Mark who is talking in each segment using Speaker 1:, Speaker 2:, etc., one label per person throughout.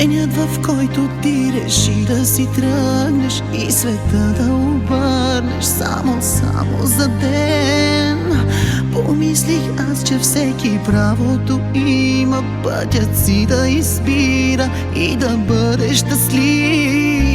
Speaker 1: Денят в който ти реши да си тръгнеш И света да обърнеш само, само за ден. Помислих аз, че всеки правото има Пътят си да избира и да бъде щастлив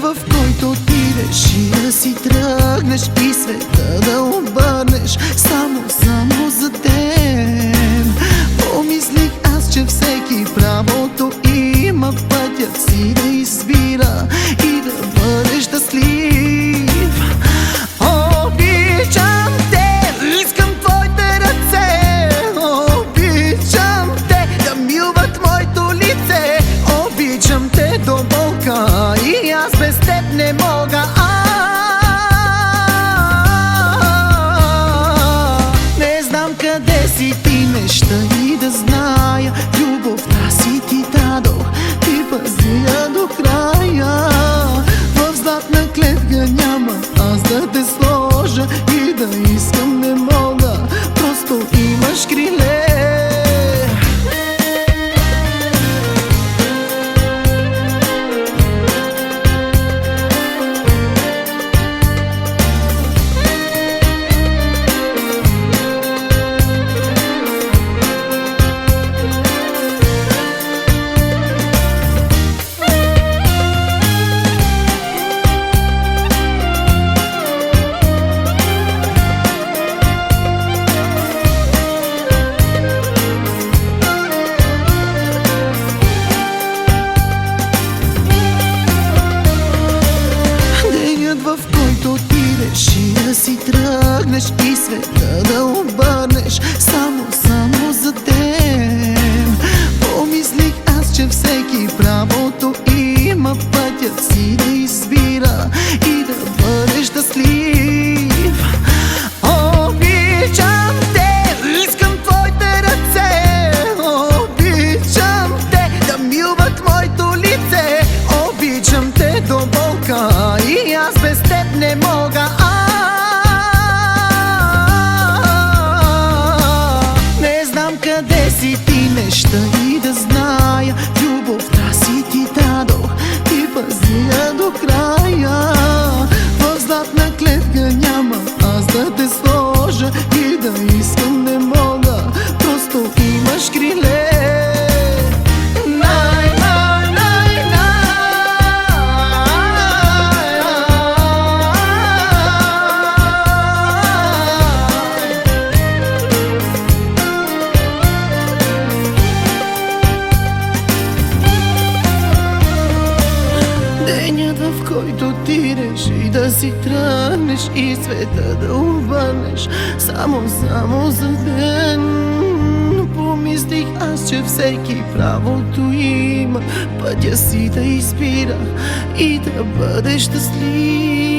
Speaker 1: в който ти реши да си тръгнеш И света да обърнеш само, само за ден мога а Не знам къде си ти неща и да зная Любовта си ти дадох, ти пази я до края В златна клетка няма аз да те сложа И да искам не мога, просто имаш криле си тръгнеш И света да обърнеш само, само си ти неща и да зная Любовта си ти дадох, ти пази я до края. В златна клетка няма аз да те сложа И да искам Денят в който ти реши да си тръгнеш и света да обърнеш. Само, само за ден. Помислих аз, че всеки правото има. Пътя си да избира и да бъде щастлив